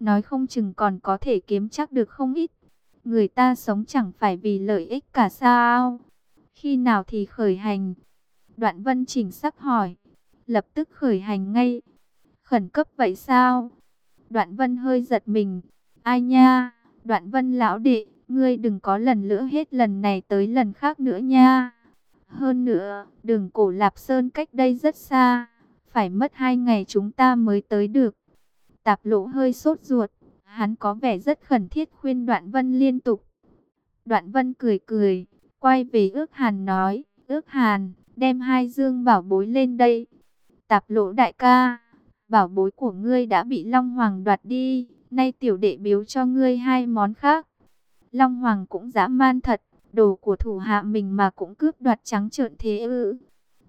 nói không chừng còn có thể kiếm chắc được không ít. Người ta sống chẳng phải vì lợi ích cả sao? Khi nào thì khởi hành? Đoạn vân chỉnh sắc hỏi. Lập tức khởi hành ngay. Khẩn cấp vậy sao? Đoạn vân hơi giật mình. Ai nha? Đoạn vân lão đệ, ngươi đừng có lần nữa hết lần này tới lần khác nữa nha. Hơn nữa, đường cổ Lạp Sơn cách đây rất xa. Phải mất hai ngày chúng ta mới tới được. Tạp lỗ hơi sốt ruột. Hắn có vẻ rất khẩn thiết khuyên Đoạn Vân liên tục. Đoạn Vân cười cười, quay về ước hàn nói. Ước hàn, đem hai dương bảo bối lên đây. Tạp lỗ đại ca, bảo bối của ngươi đã bị Long Hoàng đoạt đi. Nay tiểu đệ biếu cho ngươi hai món khác. Long Hoàng cũng dã man thật, đồ của thủ hạ mình mà cũng cướp đoạt trắng trợn thế ư.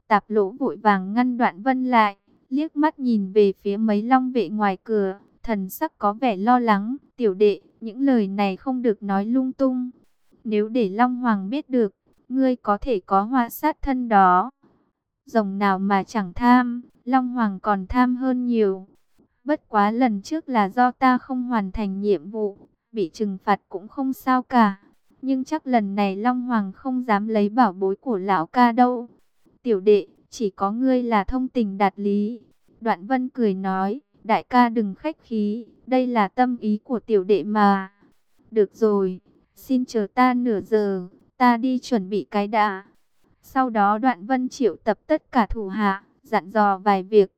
Tạp lỗ vội vàng ngăn đoạn vân lại, liếc mắt nhìn về phía mấy long vệ ngoài cửa, thần sắc có vẻ lo lắng. Tiểu đệ, những lời này không được nói lung tung. Nếu để Long Hoàng biết được, ngươi có thể có hoa sát thân đó. Rồng nào mà chẳng tham, Long Hoàng còn tham hơn nhiều. Bất quá lần trước là do ta không hoàn thành nhiệm vụ, bị trừng phạt cũng không sao cả. Nhưng chắc lần này Long Hoàng không dám lấy bảo bối của lão ca đâu. Tiểu đệ, chỉ có ngươi là thông tình đạt lý. Đoạn vân cười nói, đại ca đừng khách khí, đây là tâm ý của tiểu đệ mà. Được rồi, xin chờ ta nửa giờ, ta đi chuẩn bị cái đã. Sau đó đoạn vân triệu tập tất cả thủ hạ, dặn dò vài việc.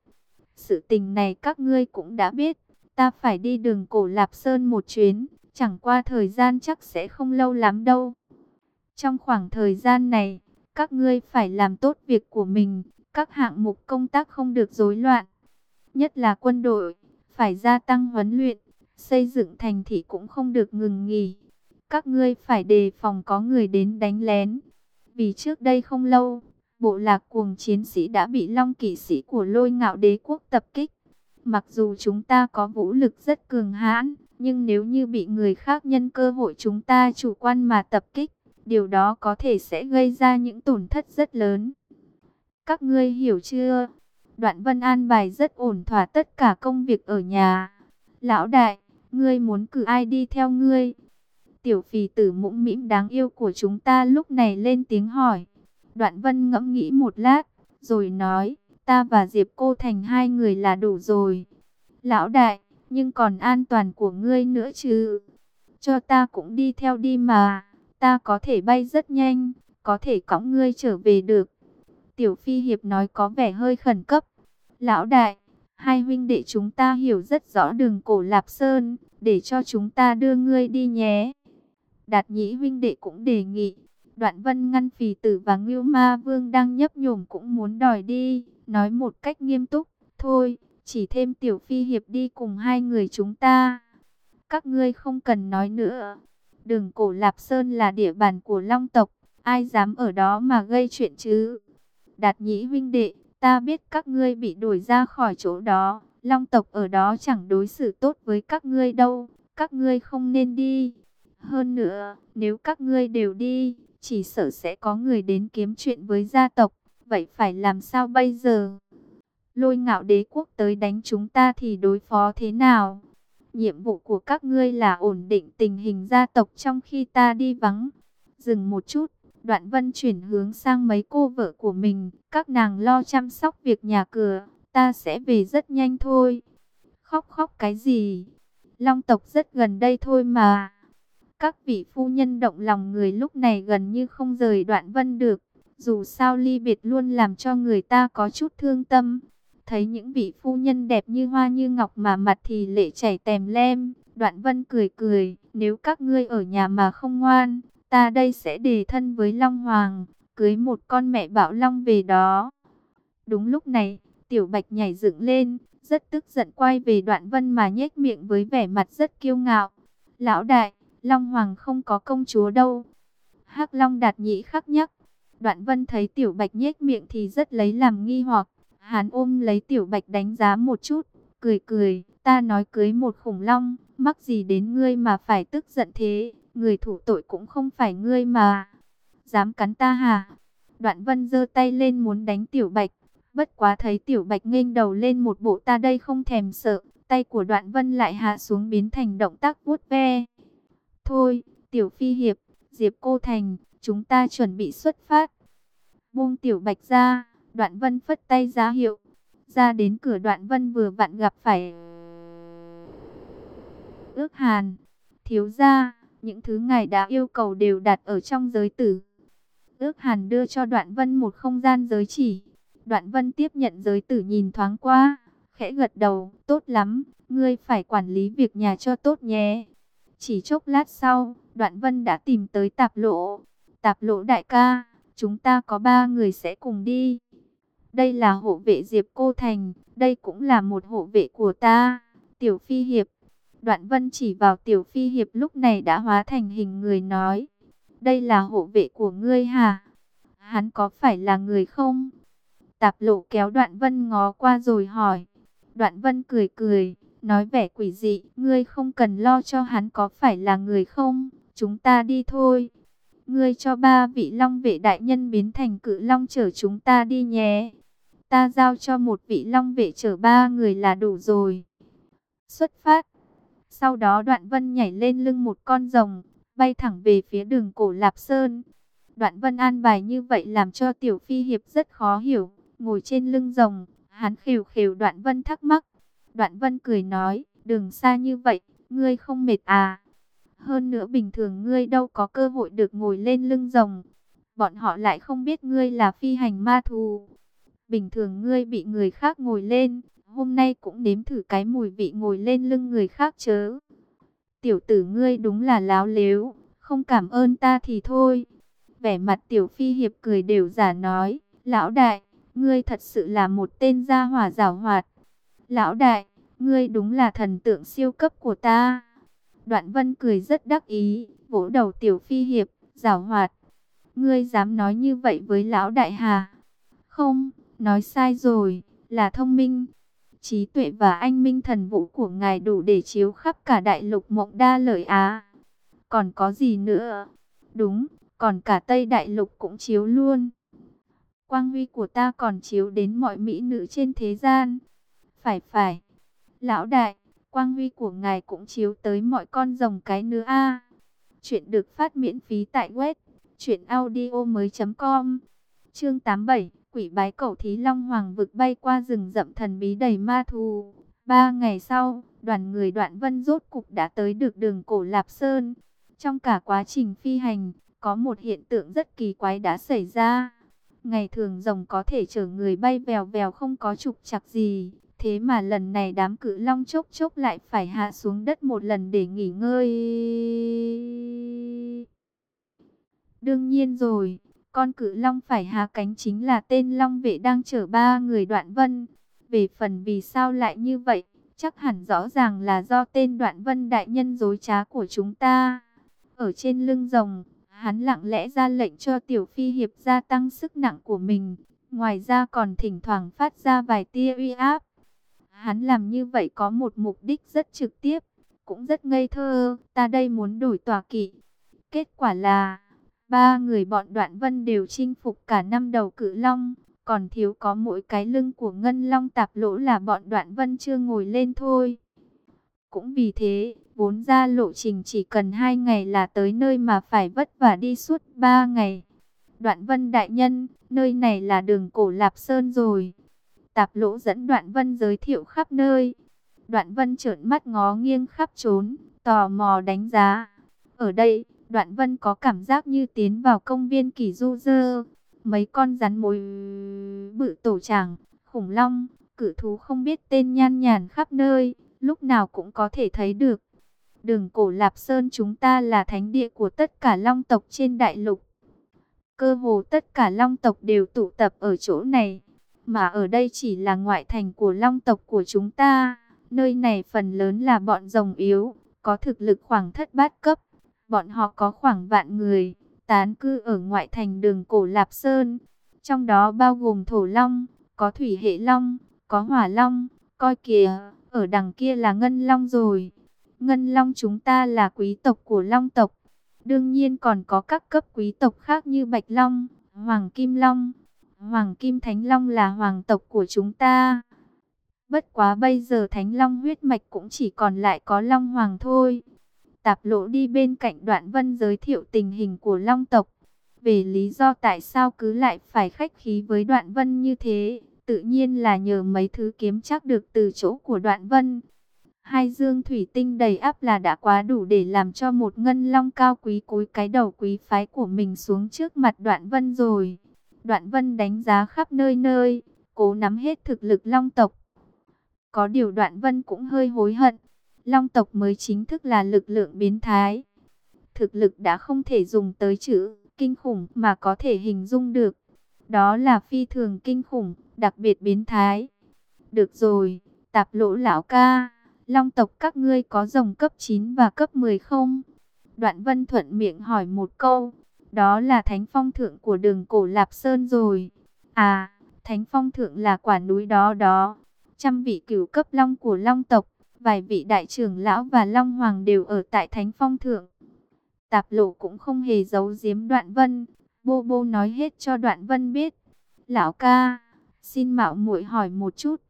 Sự tình này các ngươi cũng đã biết, ta phải đi đường cổ Lạp Sơn một chuyến, chẳng qua thời gian chắc sẽ không lâu lắm đâu. Trong khoảng thời gian này, các ngươi phải làm tốt việc của mình, các hạng mục công tác không được rối loạn. Nhất là quân đội, phải gia tăng huấn luyện, xây dựng thành thị cũng không được ngừng nghỉ. Các ngươi phải đề phòng có người đến đánh lén. Vì trước đây không lâu, bộ lạc cuồng chiến sĩ đã bị long kỵ sĩ của lôi ngạo đế quốc tập kích. Mặc dù chúng ta có vũ lực rất cường hãn, nhưng nếu như bị người khác nhân cơ hội chúng ta chủ quan mà tập kích, điều đó có thể sẽ gây ra những tổn thất rất lớn. Các ngươi hiểu chưa? Đoạn Vân An bài rất ổn thỏa tất cả công việc ở nhà. Lão đại, ngươi muốn cử ai đi theo ngươi? Tiểu phì tử mũm mĩm đáng yêu của chúng ta lúc này lên tiếng hỏi. Đoạn Vân ngẫm nghĩ một lát, rồi nói, ta và Diệp Cô Thành hai người là đủ rồi. Lão đại, nhưng còn an toàn của ngươi nữa chứ? Cho ta cũng đi theo đi mà, ta có thể bay rất nhanh, có thể cõng ngươi trở về được. Tiểu Phi Hiệp nói có vẻ hơi khẩn cấp. Lão đại, hai huynh đệ chúng ta hiểu rất rõ đường cổ Lạp Sơn, để cho chúng ta đưa ngươi đi nhé. Đạt nhĩ huynh đệ cũng đề nghị. Đoạn vân ngăn phì tử và ngưu ma vương đang nhấp nhổm cũng muốn đòi đi, nói một cách nghiêm túc. Thôi, chỉ thêm tiểu phi hiệp đi cùng hai người chúng ta. Các ngươi không cần nói nữa. Đường cổ Lạp Sơn là địa bàn của Long tộc, ai dám ở đó mà gây chuyện chứ? Đạt nhĩ huynh đệ, ta biết các ngươi bị đuổi ra khỏi chỗ đó, Long tộc ở đó chẳng đối xử tốt với các ngươi đâu, các ngươi không nên đi. Hơn nữa, nếu các ngươi đều đi, chỉ sợ sẽ có người đến kiếm chuyện với gia tộc, vậy phải làm sao bây giờ? Lôi ngạo đế quốc tới đánh chúng ta thì đối phó thế nào? Nhiệm vụ của các ngươi là ổn định tình hình gia tộc trong khi ta đi vắng. Dừng một chút, đoạn vân chuyển hướng sang mấy cô vợ của mình. Các nàng lo chăm sóc việc nhà cửa, ta sẽ về rất nhanh thôi. Khóc khóc cái gì? Long tộc rất gần đây thôi mà. Các vị phu nhân động lòng người lúc này gần như không rời đoạn vân được. Dù sao ly biệt luôn làm cho người ta có chút thương tâm. Thấy những vị phu nhân đẹp như hoa như ngọc mà mặt thì lệ chảy tèm lem. Đoạn vân cười cười, nếu các ngươi ở nhà mà không ngoan, ta đây sẽ đề thân với Long Hoàng, cưới một con mẹ bảo Long về đó. Đúng lúc này, Tiểu Bạch nhảy dựng lên, rất tức giận quay về đoạn vân mà nhếch miệng với vẻ mặt rất kiêu ngạo. Lão đại, Long Hoàng không có công chúa đâu. hắc Long đạt nhĩ khắc nhắc. Đoạn vân thấy Tiểu Bạch nhếch miệng thì rất lấy làm nghi hoặc. Hắn ôm lấy Tiểu Bạch đánh giá một chút, cười cười, ta nói cưới một khủng long, mắc gì đến ngươi mà phải tức giận thế, người thủ tội cũng không phải ngươi mà. Dám cắn ta hả? Đoạn vân giơ tay lên muốn đánh Tiểu Bạch, bất quá thấy Tiểu Bạch nghênh đầu lên một bộ ta đây không thèm sợ, tay của đoạn vân lại hạ xuống biến thành động tác vuốt ve. Thôi, tiểu phi hiệp, Diệp Cô Thành, chúng ta chuẩn bị xuất phát. Buông tiểu bạch ra, đoạn vân phất tay giá hiệu. Ra đến cửa đoạn vân vừa vặn gặp phải... Ước hàn, thiếu gia, những thứ ngài đã yêu cầu đều đặt ở trong giới tử. Ước hàn đưa cho đoạn vân một không gian giới chỉ. Đoạn vân tiếp nhận giới tử nhìn thoáng qua, khẽ gật đầu, tốt lắm, ngươi phải quản lý việc nhà cho tốt nhé. Chỉ chốc lát sau, đoạn vân đã tìm tới tạp lộ. Tạp lộ đại ca, chúng ta có ba người sẽ cùng đi. Đây là hộ vệ Diệp Cô Thành, đây cũng là một hộ vệ của ta, Tiểu Phi Hiệp. Đoạn vân chỉ vào Tiểu Phi Hiệp lúc này đã hóa thành hình người nói. Đây là hộ vệ của ngươi hả? Hắn có phải là người không? Tạp lộ kéo đoạn vân ngó qua rồi hỏi. Đoạn vân cười cười, nói vẻ quỷ dị. Ngươi không cần lo cho hắn có phải là người không? Chúng ta đi thôi. Ngươi cho ba vị long vệ đại nhân biến thành cự long chở chúng ta đi nhé. Ta giao cho một vị long vệ chở ba người là đủ rồi. Xuất phát. Sau đó đoạn vân nhảy lên lưng một con rồng, bay thẳng về phía đường cổ Lạp Sơn. Đoạn vân an bài như vậy làm cho tiểu phi hiệp rất khó hiểu. Ngồi trên lưng rồng, hắn khều khều đoạn vân thắc mắc. Đoạn vân cười nói, đường xa như vậy, ngươi không mệt à? Hơn nữa bình thường ngươi đâu có cơ hội được ngồi lên lưng rồng. Bọn họ lại không biết ngươi là phi hành ma thù. Bình thường ngươi bị người khác ngồi lên, hôm nay cũng nếm thử cái mùi vị ngồi lên lưng người khác chớ. Tiểu tử ngươi đúng là láo lếu, không cảm ơn ta thì thôi. Vẻ mặt tiểu phi hiệp cười đều giả nói, lão đại, ngươi thật sự là một tên gia hỏa giảo hoạt. Lão đại, ngươi đúng là thần tượng siêu cấp của ta. Đoạn vân cười rất đắc ý, vỗ đầu tiểu phi hiệp, giảo hoạt. Ngươi dám nói như vậy với lão đại hà? Không, nói sai rồi, là thông minh. Trí tuệ và anh minh thần vũ của ngài đủ để chiếu khắp cả đại lục mộng đa lợi Á. Còn có gì nữa? Đúng, còn cả Tây Đại Lục cũng chiếu luôn. Quang huy của ta còn chiếu đến mọi mỹ nữ trên thế gian. Phải phải. Lão đại, quang huy của ngài cũng chiếu tới mọi con rồng cái nữa a. Chuyện được phát miễn phí tại web truyệnaudiomoi.com. Chương 87, Quỷ bái cẩu thí long hoàng vực bay qua rừng rậm thần bí đầy ma thù. Ba ngày sau, đoàn người Đoạn Vân rốt cục đã tới được đường cổ Lạp Sơn. Trong cả quá trình phi hành, có một hiện tượng rất kỳ quái đã xảy ra. Ngày thường rồng có thể chở người bay vèo vèo không có trục chặt gì. Thế mà lần này đám cự long chốc chốc lại phải hạ xuống đất một lần để nghỉ ngơi. Đương nhiên rồi, con cự long phải hạ cánh chính là tên long vệ đang chở ba người đoạn vân. Về phần vì sao lại như vậy, chắc hẳn rõ ràng là do tên đoạn vân đại nhân dối trá của chúng ta. Ở trên lưng rồng, hắn lặng lẽ ra lệnh cho tiểu phi hiệp gia tăng sức nặng của mình. Ngoài ra còn thỉnh thoảng phát ra vài tia uy áp. Hắn làm như vậy có một mục đích rất trực tiếp, cũng rất ngây thơ. Ta đây muốn đổi tòa kỵ. Kết quả là, ba người bọn đoạn vân đều chinh phục cả năm đầu cự long. Còn thiếu có mỗi cái lưng của ngân long tạp lỗ là bọn đoạn vân chưa ngồi lên thôi. Cũng vì thế, vốn ra lộ trình chỉ cần hai ngày là tới nơi mà phải vất vả đi suốt ba ngày. Đoạn vân đại nhân, nơi này là đường cổ Lạp Sơn rồi. Tạp lỗ dẫn đoạn vân giới thiệu khắp nơi. Đoạn vân trợn mắt ngó nghiêng khắp trốn, tò mò đánh giá. Ở đây, đoạn vân có cảm giác như tiến vào công viên kỳ du dơ. Mấy con rắn mối bự tổ tràng, khủng long, cử thú không biết tên nhan nhàn khắp nơi, lúc nào cũng có thể thấy được. Đường cổ Lạp Sơn chúng ta là thánh địa của tất cả long tộc trên đại lục. Cơ hồ tất cả long tộc đều tụ tập ở chỗ này. Mà ở đây chỉ là ngoại thành của long tộc của chúng ta. Nơi này phần lớn là bọn rồng yếu, có thực lực khoảng thất bát cấp. Bọn họ có khoảng vạn người, tán cư ở ngoại thành đường cổ Lạp Sơn. Trong đó bao gồm thổ long, có thủy hệ long, có hỏa long, coi kìa, ở đằng kia là ngân long rồi. Ngân long chúng ta là quý tộc của long tộc. Đương nhiên còn có các cấp quý tộc khác như Bạch Long, Hoàng Kim Long. Hoàng Kim Thánh Long là hoàng tộc của chúng ta. Bất quá bây giờ Thánh Long huyết mạch cũng chỉ còn lại có Long Hoàng thôi. Tạp lỗ đi bên cạnh đoạn vân giới thiệu tình hình của Long tộc. Về lý do tại sao cứ lại phải khách khí với đoạn vân như thế, tự nhiên là nhờ mấy thứ kiếm chắc được từ chỗ của đoạn vân. Hai dương thủy tinh đầy áp là đã quá đủ để làm cho một ngân long cao quý cúi cái đầu quý phái của mình xuống trước mặt đoạn vân rồi. Đoạn vân đánh giá khắp nơi nơi, cố nắm hết thực lực long tộc. Có điều đoạn vân cũng hơi hối hận, long tộc mới chính thức là lực lượng biến thái. Thực lực đã không thể dùng tới chữ kinh khủng mà có thể hình dung được. Đó là phi thường kinh khủng, đặc biệt biến thái. Được rồi, tạp lỗ lão ca, long tộc các ngươi có rồng cấp 9 và cấp 10 không? Đoạn vân thuận miệng hỏi một câu, đó là thánh phong thượng của đường cổ Lạp Sơn rồi. À, thánh phong thượng là quả núi đó đó. Trăm vị cửu cấp long của long tộc, vài vị đại trưởng lão và long hoàng đều ở tại thánh phong thượng. Tạp lộ cũng không hề giấu giếm đoạn vân. Bô bô nói hết cho đoạn vân biết. Lão ca, xin mạo muội hỏi một chút.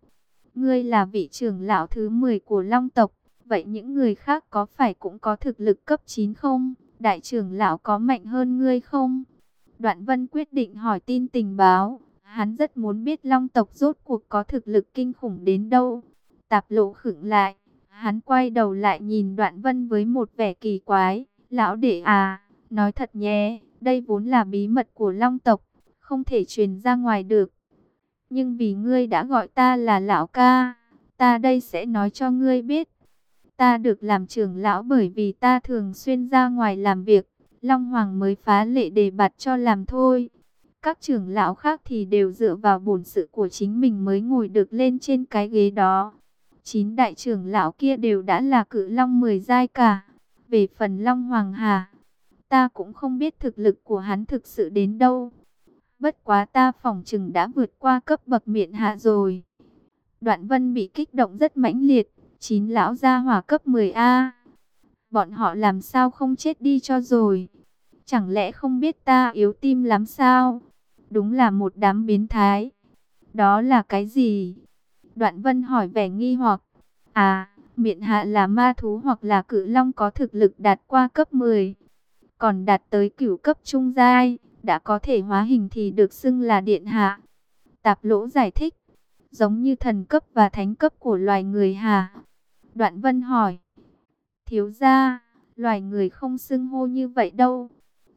Ngươi là vị trưởng lão thứ 10 của Long tộc. Vậy những người khác có phải cũng có thực lực cấp 9 không? Đại trưởng lão có mạnh hơn ngươi không? Đoạn vân quyết định hỏi tin tình báo. Hắn rất muốn biết Long tộc rốt cuộc có thực lực kinh khủng đến đâu. Tạp lộ khựng lại. Hắn quay đầu lại nhìn đoạn vân với một vẻ kỳ quái. Lão đệ à, nói thật nhé, đây vốn là bí mật của Long tộc, không thể truyền ra ngoài được. Nhưng vì ngươi đã gọi ta là lão ca, ta đây sẽ nói cho ngươi biết. Ta được làm trưởng lão bởi vì ta thường xuyên ra ngoài làm việc, Long Hoàng mới phá lệ đề bạt cho làm thôi. Các trưởng lão khác thì đều dựa vào bổn sự của chính mình mới ngồi được lên trên cái ghế đó. Chín đại trưởng lão kia đều đã là cự long mười giai cả. Về phần Long Hoàng Hà, ta cũng không biết thực lực của hắn thực sự đến đâu. Bất quá ta phòng chừng đã vượt qua cấp bậc miệng hạ rồi. Đoạn vân bị kích động rất mãnh liệt, chín lão gia hỏa cấp 10A. Bọn họ làm sao không chết đi cho rồi. Chẳng lẽ không biết ta yếu tim lắm sao? Đúng là một đám biến thái. Đó là cái gì? Đoạn vân hỏi vẻ nghi hoặc. À, miệng hạ là ma thú hoặc là cự long có thực lực đạt qua cấp 10. Còn đạt tới cửu cấp trung giai, đã có thể hóa hình thì được xưng là điện hạ. Tạp lỗ giải thích, giống như thần cấp và thánh cấp của loài người hà. Đoạn vân hỏi, thiếu gia, loài người không xưng hô như vậy đâu.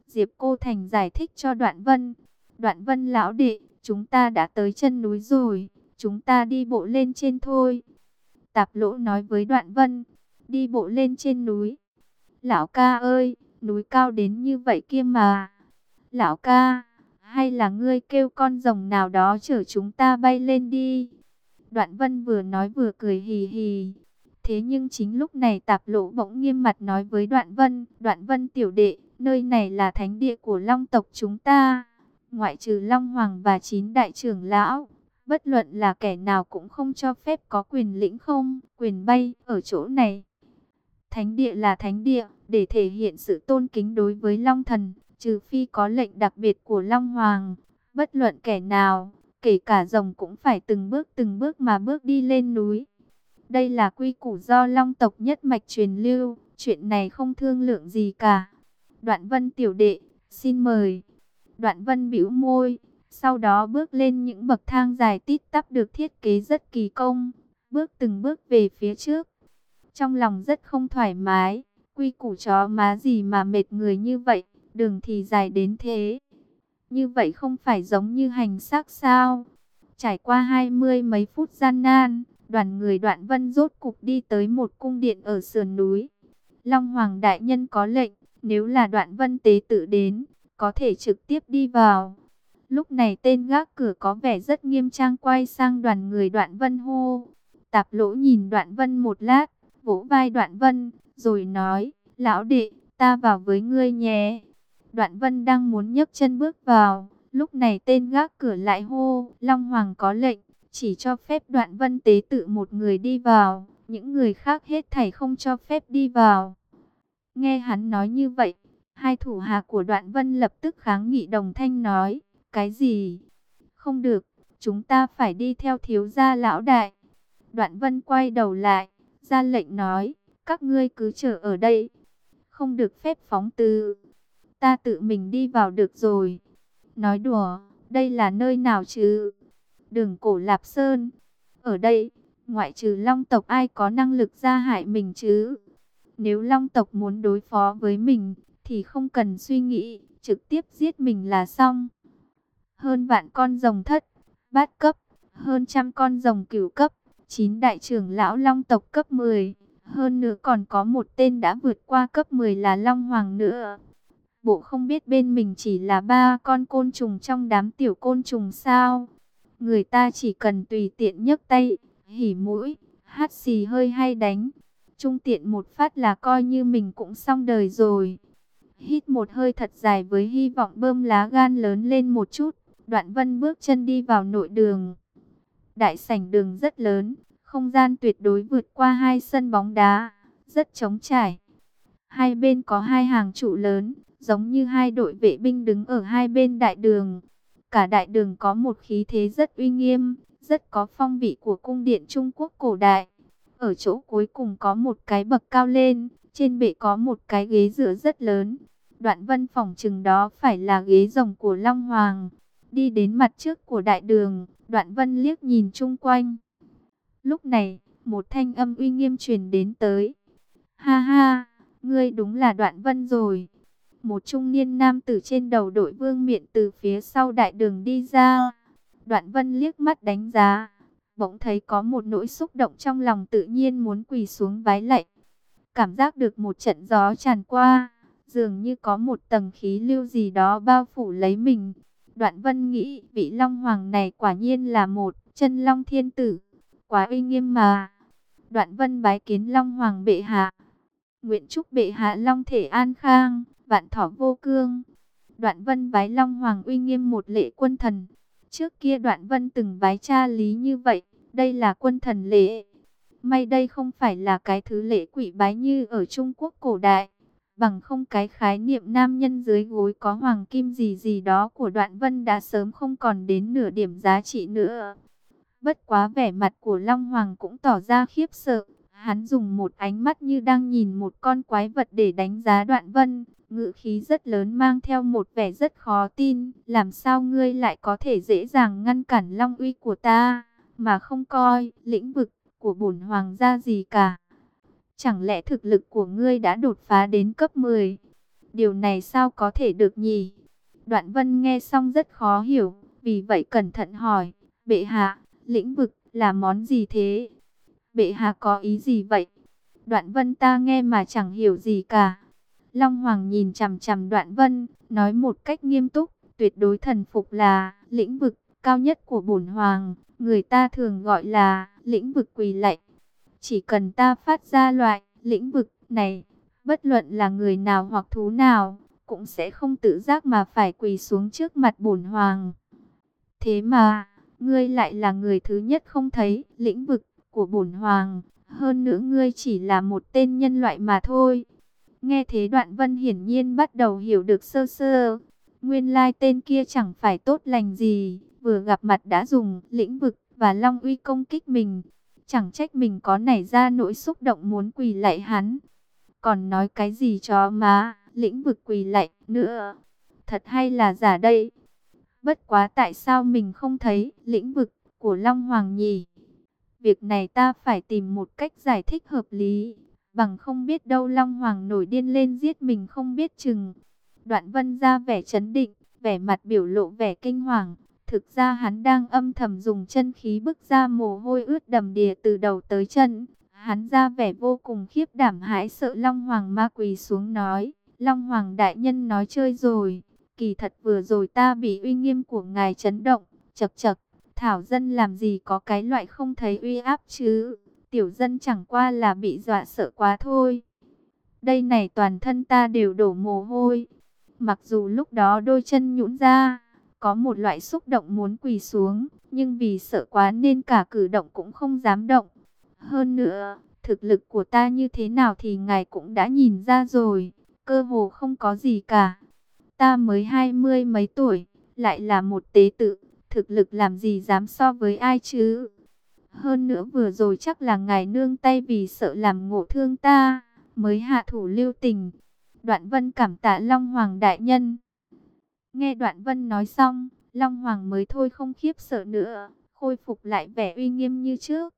Diệp Cô Thành giải thích cho Đoạn Vân. Đoạn Vân lão đệ, chúng ta đã tới chân núi rồi, chúng ta đi bộ lên trên thôi. Tạp lỗ nói với đoạn vân, đi bộ lên trên núi. Lão ca ơi, núi cao đến như vậy kia mà. Lão ca, hay là ngươi kêu con rồng nào đó chở chúng ta bay lên đi. Đoạn vân vừa nói vừa cười hì hì. Thế nhưng chính lúc này tạp lỗ bỗng nghiêm mặt nói với đoạn vân, đoạn vân tiểu đệ, nơi này là thánh địa của long tộc chúng ta. Ngoại trừ long hoàng và chín đại trưởng lão, bất luận là kẻ nào cũng không cho phép có quyền lĩnh không, quyền bay ở chỗ này. Thánh địa là thánh địa, để thể hiện sự tôn kính đối với Long Thần, trừ phi có lệnh đặc biệt của Long Hoàng, bất luận kẻ nào, kể cả rồng cũng phải từng bước từng bước mà bước đi lên núi. Đây là quy củ do Long tộc nhất mạch truyền lưu, chuyện này không thương lượng gì cả. Đoạn Vân tiểu đệ, xin mời. Đoạn Vân bĩu môi, sau đó bước lên những bậc thang dài tít tắp được thiết kế rất kỳ công, bước từng bước về phía trước. Trong lòng rất không thoải mái, quy củ chó má gì mà mệt người như vậy, đường thì dài đến thế. Như vậy không phải giống như hành xác sao? Trải qua hai mươi mấy phút gian nan, đoàn người đoạn vân rốt cục đi tới một cung điện ở sườn núi. Long Hoàng Đại Nhân có lệnh, nếu là đoạn vân tế tự đến, có thể trực tiếp đi vào. Lúc này tên gác cửa có vẻ rất nghiêm trang quay sang đoàn người đoạn vân hô. Tạp lỗ nhìn đoạn vân một lát, vỗ vai đoạn vân, rồi nói, lão đệ, ta vào với ngươi nhé. Đoạn vân đang muốn nhấc chân bước vào, lúc này tên gác cửa lại hô, Long Hoàng có lệnh, chỉ cho phép đoạn vân tế tự một người đi vào, những người khác hết thảy không cho phép đi vào. Nghe hắn nói như vậy, hai thủ hạ của đoạn vân lập tức kháng nghị đồng thanh nói, cái gì? Không được, chúng ta phải đi theo thiếu gia lão đại. Đoạn vân quay đầu lại, ra lệnh nói, các ngươi cứ chờ ở đây, không được phép phóng từ. Ta tự mình đi vào được rồi. Nói đùa, đây là nơi nào chứ? Đường cổ Lạp Sơn. Ở đây, ngoại trừ long tộc ai có năng lực ra hại mình chứ? Nếu long tộc muốn đối phó với mình, thì không cần suy nghĩ, trực tiếp giết mình là xong. Hơn vạn con rồng thất, bát cấp, hơn trăm con rồng cửu cấp, chín đại trưởng lão long tộc cấp 10. Hơn nữa còn có một tên đã vượt qua cấp 10 là Long Hoàng nữa. Bộ không biết bên mình chỉ là ba con côn trùng trong đám tiểu côn trùng sao. Người ta chỉ cần tùy tiện nhấc tay, hỉ mũi, hát xì hơi hay đánh. Trung tiện một phát là coi như mình cũng xong đời rồi. Hít một hơi thật dài với hy vọng bơm lá gan lớn lên một chút. Đoạn vân bước chân đi vào nội đường. Đại sảnh đường rất lớn, không gian tuyệt đối vượt qua hai sân bóng đá, rất trống trải. Hai bên có hai hàng trụ lớn, giống như hai đội vệ binh đứng ở hai bên đại đường. Cả đại đường có một khí thế rất uy nghiêm, rất có phong vị của cung điện Trung Quốc cổ đại. Ở chỗ cuối cùng có một cái bậc cao lên, trên bệ có một cái ghế dựa rất lớn. Đoạn vân phòng chừng đó phải là ghế rồng của Long Hoàng. Đi đến mặt trước của đại đường, đoạn vân liếc nhìn chung quanh. Lúc này, một thanh âm uy nghiêm truyền đến tới. Ha ha, ngươi đúng là đoạn vân rồi. Một trung niên nam tử trên đầu đội vương miện từ phía sau đại đường đi ra. Đoạn vân liếc mắt đánh giá. Bỗng thấy có một nỗi xúc động trong lòng tự nhiên muốn quỳ xuống vái lạy. Cảm giác được một trận gió tràn qua. Dường như có một tầng khí lưu gì đó bao phủ lấy mình. Đoạn vân nghĩ vị Long Hoàng này quả nhiên là một chân Long Thiên Tử quá uy nghiêm mà. Đoạn vân bái kiến Long Hoàng bệ hạ. Nguyện chúc bệ hạ Long thể an khang, vạn thọ vô cương. Đoạn vân bái Long Hoàng uy nghiêm một lễ quân thần. Trước kia đoạn vân từng bái cha lý như vậy, đây là quân thần lễ. May đây không phải là cái thứ lễ quỷ bái như ở Trung Quốc cổ đại. Bằng không cái khái niệm nam nhân dưới gối có hoàng kim gì gì đó của đoạn vân đã sớm không còn đến nửa điểm giá trị nữa. Bất quá vẻ mặt của Long Hoàng cũng tỏ ra khiếp sợ. Hắn dùng một ánh mắt như đang nhìn một con quái vật để đánh giá đoạn vân. Ngữ khí rất lớn mang theo một vẻ rất khó tin. Làm sao ngươi lại có thể dễ dàng ngăn cản Long uy của ta, mà không coi lĩnh vực của bổn hoàng gia gì cả. Chẳng lẽ thực lực của ngươi đã đột phá đến cấp 10? Điều này sao có thể được nhỉ? Đoạn vân nghe xong rất khó hiểu, vì vậy cẩn thận hỏi, bệ hạ, lĩnh vực là món gì thế? Bệ hạ có ý gì vậy? Đoạn vân ta nghe mà chẳng hiểu gì cả. Long Hoàng nhìn chằm chằm đoạn vân, nói một cách nghiêm túc, tuyệt đối thần phục là lĩnh vực cao nhất của bổn hoàng, người ta thường gọi là lĩnh vực quỳ lạy. Chỉ cần ta phát ra loại lĩnh vực này, bất luận là người nào hoặc thú nào, cũng sẽ không tự giác mà phải quỳ xuống trước mặt bổn hoàng. Thế mà, ngươi lại là người thứ nhất không thấy lĩnh vực của bổn hoàng, hơn nữa ngươi chỉ là một tên nhân loại mà thôi. Nghe thế đoạn vân hiển nhiên bắt đầu hiểu được sơ sơ. Nguyên lai tên kia chẳng phải tốt lành gì, vừa gặp mặt đã dùng lĩnh vực và long uy công kích mình. Chẳng trách mình có nảy ra nỗi xúc động muốn quỳ lại hắn. Còn nói cái gì cho má, lĩnh vực quỳ lại nữa. Thật hay là giả đây? Bất quá tại sao mình không thấy lĩnh vực của Long Hoàng nhỉ? Việc này ta phải tìm một cách giải thích hợp lý. Bằng không biết đâu Long Hoàng nổi điên lên giết mình không biết chừng. Đoạn vân ra vẻ chấn định, vẻ mặt biểu lộ vẻ kinh hoàng. Thực ra hắn đang âm thầm dùng chân khí bức ra mồ hôi ướt đầm đìa từ đầu tới chân. Hắn ra vẻ vô cùng khiếp đảm hãi sợ Long Hoàng ma quỳ xuống nói. Long Hoàng đại nhân nói chơi rồi. Kỳ thật vừa rồi ta bị uy nghiêm của ngài chấn động, chật chật, thảo dân làm gì có cái loại không thấy uy áp chứ, tiểu dân chẳng qua là bị dọa sợ quá thôi. Đây này toàn thân ta đều đổ mồ hôi, mặc dù lúc đó đôi chân nhũn ra, có một loại xúc động muốn quỳ xuống, nhưng vì sợ quá nên cả cử động cũng không dám động. Hơn nữa, thực lực của ta như thế nào thì ngài cũng đã nhìn ra rồi, cơ hồ không có gì cả. Ta mới hai mươi mấy tuổi, lại là một tế tự, thực lực làm gì dám so với ai chứ? Hơn nữa vừa rồi chắc là ngài nương tay vì sợ làm ngộ thương ta, mới hạ thủ lưu tình. Đoạn vân cảm tạ Long Hoàng Đại Nhân. Nghe Đoạn vân nói xong, Long Hoàng mới thôi không khiếp sợ nữa, khôi phục lại vẻ uy nghiêm như trước.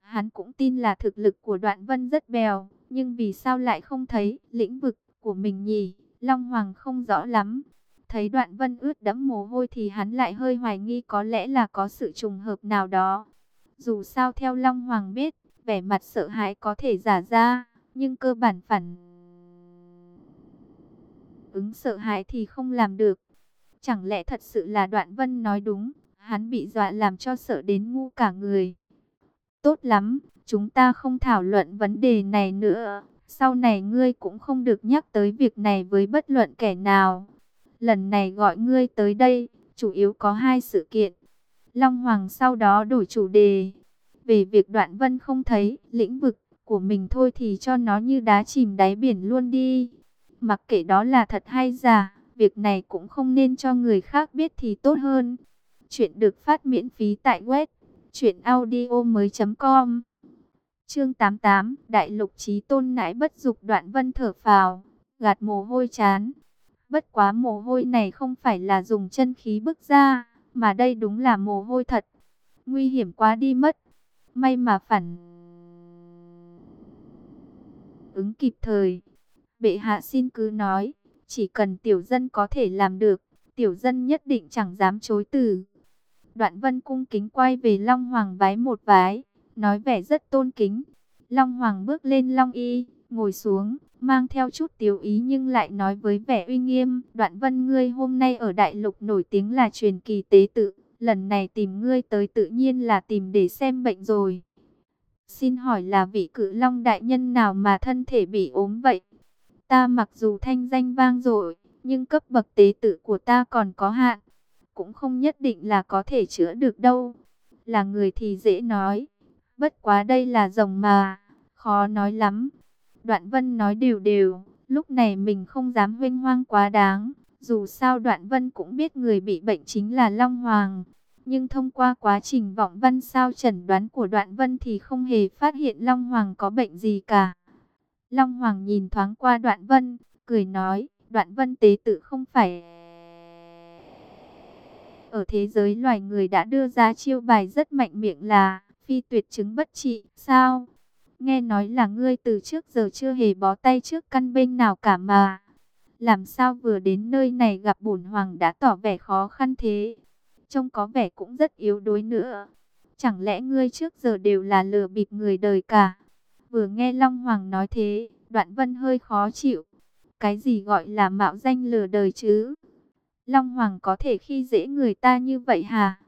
Hắn cũng tin là thực lực của Đoạn vân rất bèo, nhưng vì sao lại không thấy lĩnh vực của mình nhỉ? Long Hoàng không rõ lắm. Thấy Đoạn vân ướt đẫm mồ hôi thì hắn lại hơi hoài nghi có lẽ là có sự trùng hợp nào đó. Dù sao theo Long Hoàng biết, vẻ mặt sợ hãi có thể giả ra, nhưng cơ bản phản ứng sợ hãi thì không làm được. Chẳng lẽ thật sự là Đoạn Vân nói đúng, hắn bị dọa làm cho sợ đến ngu cả người. Tốt lắm, chúng ta không thảo luận vấn đề này nữa. Sau này ngươi cũng không được nhắc tới việc này với bất luận kẻ nào. Lần này gọi ngươi tới đây, chủ yếu có hai sự kiện. Long Hoàng sau đó đổi chủ đề. Về việc đoạn vân không thấy lĩnh vực của mình thôi thì cho nó như đá chìm đáy biển luôn đi. Mặc kệ đó là thật hay giả, việc này cũng không nên cho người khác biết thì tốt hơn. Chuyện được phát miễn phí tại web truyệnaudiomoi.com. Chương 88, Đại Lục Chí Tôn nãi bất dục Đoạn Vân thở phào, gạt mồ hôi chán. Bất quá mồ hôi này không phải là dùng chân khí bức ra, mà đây đúng là mồ hôi thật. Nguy hiểm quá đi mất. May mà phản ứng kịp thời. Bệ hạ xin cứ nói, chỉ cần tiểu dân có thể làm được, tiểu dân nhất định chẳng dám chối từ. Đoạn vân cung kính quay về Long Hoàng vái một vái, nói vẻ rất tôn kính. Long Hoàng bước lên Long Y, ngồi xuống, mang theo chút tiểu ý nhưng lại nói với vẻ uy nghiêm. Đoạn vân ngươi hôm nay ở Đại Lục nổi tiếng là truyền kỳ tế tự, lần này tìm ngươi tới tự nhiên là tìm để xem bệnh rồi. Xin hỏi là vị Cự long đại nhân nào mà thân thể bị ốm vậy? Ta mặc dù thanh danh vang dội, nhưng cấp bậc tế tự của ta còn có hạn. Cũng không nhất định là có thể chữa được đâu. Là người thì dễ nói. Bất quá đây là rồng mà, khó nói lắm. Đoạn vân nói đều đều, lúc này mình không dám huynh hoang quá đáng. Dù sao Đoạn Vân cũng biết người bị bệnh chính là Long Hoàng. Nhưng thông qua quá trình vọng văn sao chẩn đoán của Đoạn Vân thì không hề phát hiện Long Hoàng có bệnh gì cả. Long Hoàng nhìn thoáng qua Đoạn Vân, cười nói, Đoạn Vân tế tự không phải... Ở thế giới loài người đã đưa ra chiêu bài rất mạnh miệng là phi tuyệt chứng bất trị, sao? Nghe nói là ngươi từ trước giờ chưa hề bó tay trước căn bên nào cả mà. Làm sao vừa đến nơi này gặp bổn hoàng đã tỏ vẻ khó khăn thế? Trông có vẻ cũng rất yếu đuối nữa. Chẳng lẽ ngươi trước giờ đều là lừa bịp người đời cả? Vừa nghe Long Hoàng nói thế, Đoạn Vân hơi khó chịu. Cái gì gọi là mạo danh lừa đời chứ? Long Hoàng có thể khi dễ người ta như vậy hả?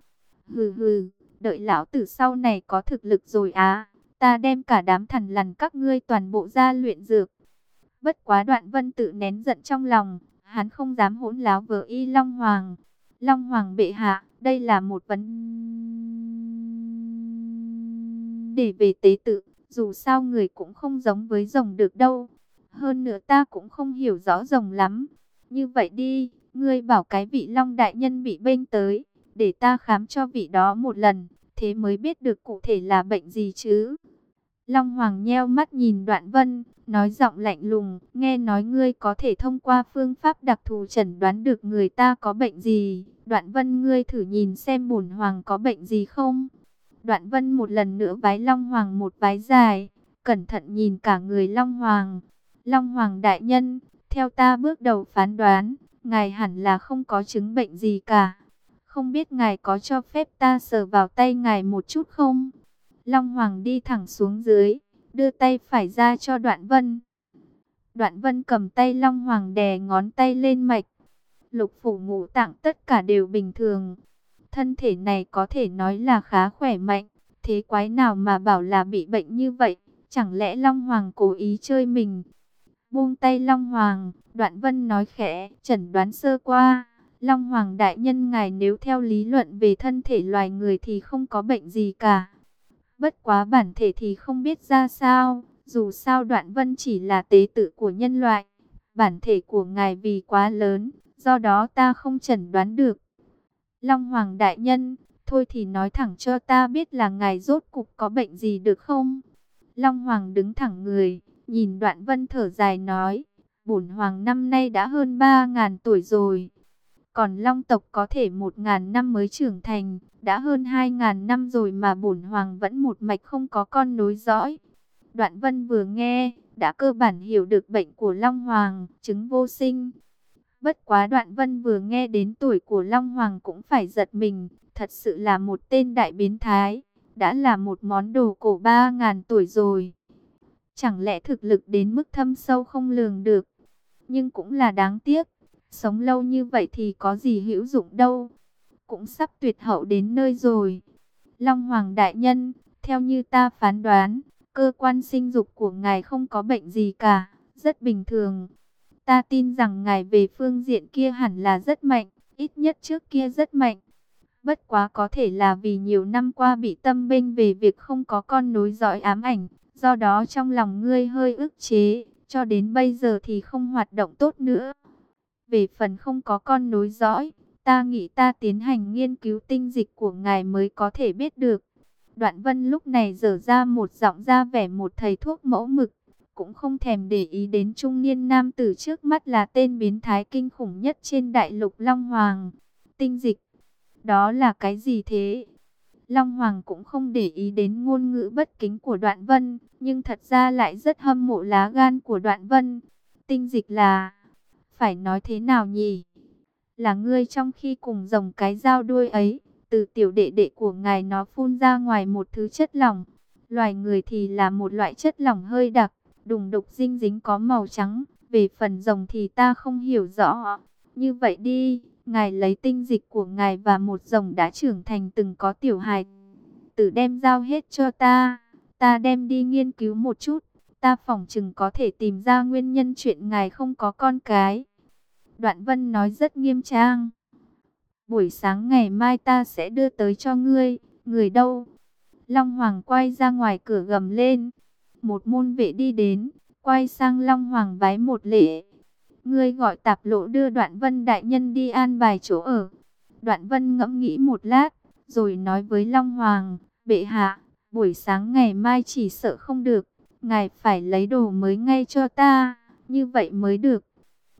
Hừ hừ, đợi lão tử sau này có thực lực rồi á. Ta đem cả đám thằn lằn các ngươi toàn bộ ra luyện dược. Bất quá đoạn vân tự nén giận trong lòng, hắn không dám hỗn láo vợ y Long Hoàng. Long Hoàng bệ hạ, đây là một vấn đề về tế tự, dù sao người cũng không giống với rồng được đâu. Hơn nữa ta cũng không hiểu rõ rồng lắm. Như vậy đi, ngươi bảo cái vị Long Đại Nhân bị bênh tới, để ta khám cho vị đó một lần, thế mới biết được cụ thể là bệnh gì chứ. Long Hoàng nheo mắt nhìn Đoạn Vân, nói giọng lạnh lùng, nghe nói ngươi có thể thông qua phương pháp đặc thù chẩn đoán được người ta có bệnh gì. Đoạn Vân ngươi thử nhìn xem bổn Hoàng có bệnh gì không. Đoạn Vân một lần nữa vái Long Hoàng một vái dài, cẩn thận nhìn cả người Long Hoàng. Long Hoàng đại nhân, theo ta bước đầu phán đoán, ngài hẳn là không có chứng bệnh gì cả. Không biết ngài có cho phép ta sờ vào tay ngài một chút không? Long Hoàng đi thẳng xuống dưới, đưa tay phải ra cho Đoạn Vân. Đoạn Vân cầm tay Long Hoàng đè ngón tay lên mạch. Lục phủ ngũ tạng tất cả đều bình thường. Thân thể này có thể nói là khá khỏe mạnh. Thế quái nào mà bảo là bị bệnh như vậy? Chẳng lẽ Long Hoàng cố ý chơi mình? Buông tay Long Hoàng, Đoạn Vân nói khẽ, chẩn đoán sơ qua. Long Hoàng đại nhân ngài nếu theo lý luận về thân thể loài người thì không có bệnh gì cả. Bất quá bản thể thì không biết ra sao, dù sao đoạn vân chỉ là tế tự của nhân loại. Bản thể của ngài vì quá lớn, do đó ta không chẩn đoán được. Long Hoàng Đại Nhân, Thôi thì nói thẳng cho ta biết là ngài rốt cục có bệnh gì được không? Long Hoàng đứng thẳng người, nhìn đoạn vân thở dài nói. Bổn Hoàng năm nay đã hơn 3.000 tuổi rồi. Còn Long tộc có thể 1.000 năm mới trưởng thành, đã hơn 2.000 năm rồi mà bổn Hoàng vẫn một mạch không có con nối dõi. Đoạn vân vừa nghe, đã cơ bản hiểu được bệnh của Long Hoàng, chứng vô sinh. Bất quá đoạn vân vừa nghe đến tuổi của Long Hoàng cũng phải giật mình, thật sự là một tên đại biến thái, đã là một món đồ cổ ba ngàn tuổi rồi. Chẳng lẽ thực lực đến mức thâm sâu không lường được, nhưng cũng là đáng tiếc, sống lâu như vậy thì có gì hữu dụng đâu, cũng sắp tuyệt hậu đến nơi rồi. Long Hoàng Đại Nhân, theo như ta phán đoán, cơ quan sinh dục của ngài không có bệnh gì cả, rất bình thường. Ta tin rằng ngài về phương diện kia hẳn là rất mạnh, ít nhất trước kia rất mạnh. Bất quá có thể là vì nhiều năm qua bị tâm bênh về việc không có con nối dõi ám ảnh, do đó trong lòng ngươi hơi ức chế, cho đến bây giờ thì không hoạt động tốt nữa. Về phần không có con nối dõi, ta nghĩ ta tiến hành nghiên cứu tinh dịch của ngài mới có thể biết được. Đoạn vân lúc này dở ra một giọng ra vẻ một thầy thuốc mẫu mực, cũng không thèm để ý đến trung niên nam tử trước mắt là tên biến thái kinh khủng nhất trên đại lục Long Hoàng. Tinh dịch, đó là cái gì thế? Long Hoàng cũng không để ý đến ngôn ngữ bất kính của Đoạn Vân, nhưng thật ra lại rất hâm mộ lá gan của Đoạn Vân. Tinh dịch là... Phải nói thế nào nhỉ? Là ngươi trong khi cùng dòng cái dao đuôi ấy, từ tiểu đệ đệ của ngài nó phun ra ngoài một thứ chất lỏng. Loài người thì là một loại chất lỏng hơi đặc, đùng đục dinh dính có màu trắng. Về phần rồng thì ta không hiểu rõ. Như vậy đi, ngài lấy tinh dịch của ngài và một rồng đã trưởng thành từng có tiểu hài. Tử đem giao hết cho ta, ta đem đi nghiên cứu một chút. Ta phỏng chừng có thể tìm ra nguyên nhân chuyện ngài không có con cái. Đoạn vân nói rất nghiêm trang. Buổi sáng ngày mai ta sẽ đưa tới cho ngươi, người đâu? Long Hoàng quay ra ngoài cửa gầm lên. Một môn vệ đi đến, quay sang Long Hoàng vái một lễ. Ngươi gọi tạp lộ đưa đoạn vân đại nhân đi an bài chỗ ở. Đoạn vân ngẫm nghĩ một lát, rồi nói với Long Hoàng, bệ hạ, buổi sáng ngày mai chỉ sợ không được. Ngài phải lấy đồ mới ngay cho ta, như vậy mới được.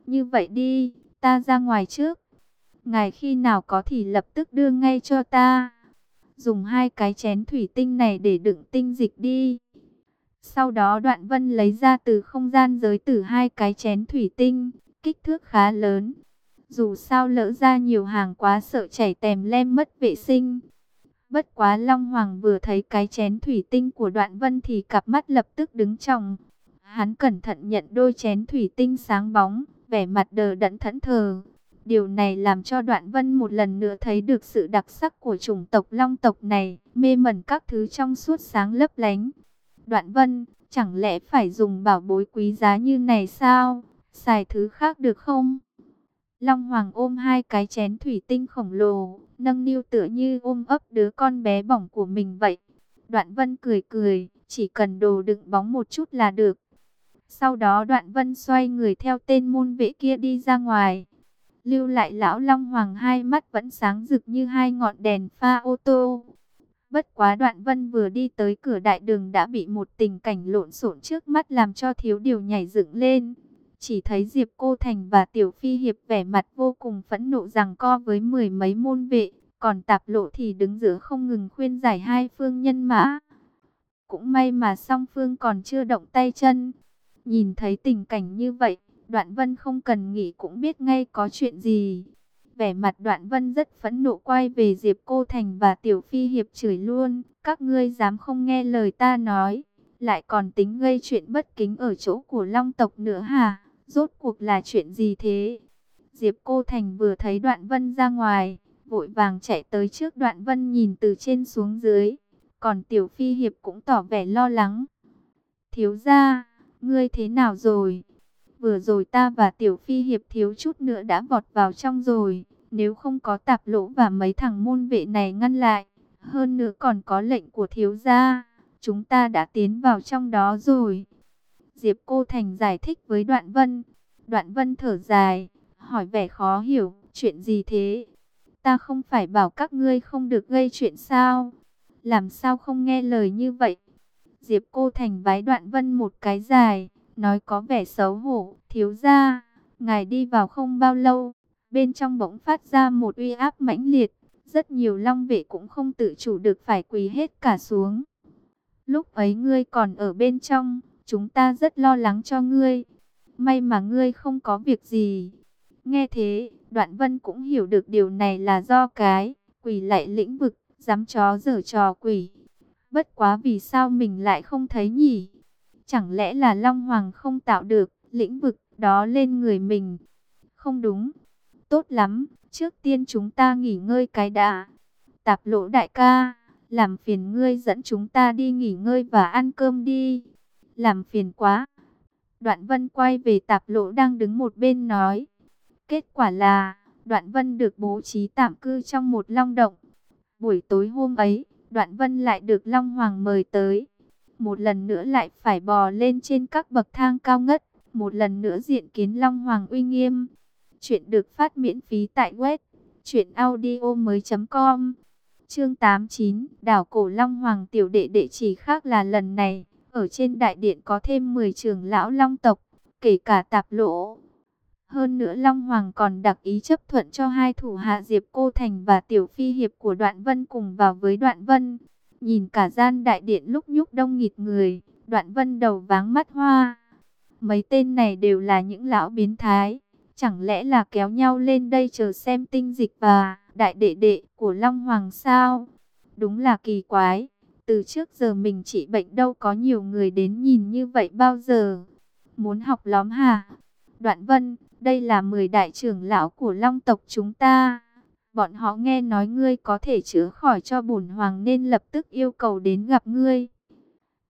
Như vậy đi, ta ra ngoài trước. Ngài khi nào có thì lập tức đưa ngay cho ta. Dùng hai cái chén thủy tinh này để đựng tinh dịch đi. Sau đó đoạn vân lấy ra từ không gian giới tử hai cái chén thủy tinh, kích thước khá lớn. Dù sao lỡ ra nhiều hàng quá sợ chảy tèm lem mất vệ sinh. Bất quá Long Hoàng vừa thấy cái chén thủy tinh của đoạn vân thì cặp mắt lập tức đứng tròng. Hắn cẩn thận nhận đôi chén thủy tinh sáng bóng, vẻ mặt đờ đẫn thẫn thờ. Điều này làm cho Đoạn Vân một lần nữa thấy được sự đặc sắc của chủng tộc Long tộc này, mê mẩn các thứ trong suốt sáng lấp lánh. Đoạn Vân, chẳng lẽ phải dùng bảo bối quý giá như này sao? Xài thứ khác được không? Long Hoàng ôm hai cái chén thủy tinh khổng lồ, nâng niu tựa như ôm ấp đứa con bé bỏng của mình vậy. Đoạn Vân cười cười, chỉ cần đồ đựng bóng một chút là được. Sau đó Đoạn Vân xoay người theo tên môn vệ kia đi ra ngoài lưu lại lão Long Hoàng hai mắt vẫn sáng rực như hai ngọn đèn pha ô tô. Bất quá đoạn vân vừa đi tới cửa đại đường đã bị một tình cảnh lộn xộn trước mắt làm cho thiếu điều nhảy dựng lên. Chỉ thấy Diệp Cô Thành và Tiểu Phi Hiệp vẻ mặt vô cùng phẫn nộ rằng co với mười mấy môn vệ, còn tạp lộ thì đứng giữa không ngừng khuyên giải hai phương nhân mã. Cũng may mà song phương còn chưa động tay chân. Nhìn thấy tình cảnh như vậy, Đoạn Vân không cần nghĩ cũng biết ngay có chuyện gì. Vẻ mặt Đoạn Vân rất phẫn nộ quay về Diệp Cô Thành và Tiểu Phi Hiệp chửi luôn. Các ngươi dám không nghe lời ta nói, lại còn tính gây chuyện bất kính ở chỗ của Long tộc nữa hả? Rốt cuộc là chuyện gì thế? Diệp Cô Thành vừa thấy Đoạn Vân ra ngoài, vội vàng chạy tới trước Đoạn Vân nhìn từ trên xuống dưới. Còn Tiểu Phi Hiệp cũng tỏ vẻ lo lắng. Thiếu gia, ngươi thế nào rồi? Vừa rồi ta và Tiểu Phi Hiệp thiếu chút nữa đã vọt vào trong rồi. Nếu không có tạp lỗ và mấy thằng môn vệ này ngăn lại. Hơn nữa còn có lệnh của thiếu gia. Chúng ta đã tiến vào trong đó rồi. Diệp Cô Thành giải thích với Đoạn Vân. Đoạn Vân thở dài. Hỏi vẻ khó hiểu. Chuyện gì thế? Ta không phải bảo các ngươi không được gây chuyện sao? Làm sao không nghe lời như vậy? Diệp Cô Thành vái đoạn vân một cái dài, nói có vẻ xấu hổ, thiếu ra, ngài đi vào không bao lâu, bên trong bỗng phát ra một uy áp mãnh liệt, rất nhiều long vệ cũng không tự chủ được phải quỳ hết cả xuống. Lúc ấy ngươi còn ở bên trong, chúng ta rất lo lắng cho ngươi, may mà ngươi không có việc gì. Nghe thế, đoạn vân cũng hiểu được điều này là do cái, quỳ lại lĩnh vực, dám chó dở trò quỷ. Bất quá vì sao mình lại không thấy nhỉ? Chẳng lẽ là Long Hoàng không tạo được lĩnh vực đó lên người mình? Không đúng. Tốt lắm, trước tiên chúng ta nghỉ ngơi cái đã. Tạp lỗ đại ca, làm phiền ngươi dẫn chúng ta đi nghỉ ngơi và ăn cơm đi. Làm phiền quá. Đoạn vân quay về tạp lỗ đang đứng một bên nói. Kết quả là, đoạn vân được bố trí tạm cư trong một long động. Buổi tối hôm ấy, đoạn vân lại được Long Hoàng mời tới một lần nữa lại phải bò lên trên các bậc thang cao ngất, một lần nữa diện kiến Long Hoàng uy nghiêm. Chuyện được phát miễn phí tại web truyệnaudiomoi.com. Chương 89, đảo cổ Long Hoàng tiểu đệ đệ chỉ khác là lần này, ở trên đại điện có thêm 10 trưởng lão Long tộc, kể cả Tạp Lỗ. Hơn nữa Long Hoàng còn đặc ý chấp thuận cho hai thủ hạ Diệp Cô Thành và Tiểu Phi Hiệp của Đoạn Vân cùng vào với Đoạn Vân. Nhìn cả gian đại điện lúc nhúc đông nghịt người, đoạn vân đầu váng mắt hoa. Mấy tên này đều là những lão biến thái. Chẳng lẽ là kéo nhau lên đây chờ xem tinh dịch và đại đệ đệ của Long Hoàng sao? Đúng là kỳ quái. Từ trước giờ mình trị bệnh đâu có nhiều người đến nhìn như vậy bao giờ. Muốn học lóm hả? Đoạn vân, đây là 10 đại trưởng lão của Long tộc chúng ta. Bọn họ nghe nói ngươi có thể chữa khỏi cho bổn hoàng nên lập tức yêu cầu đến gặp ngươi.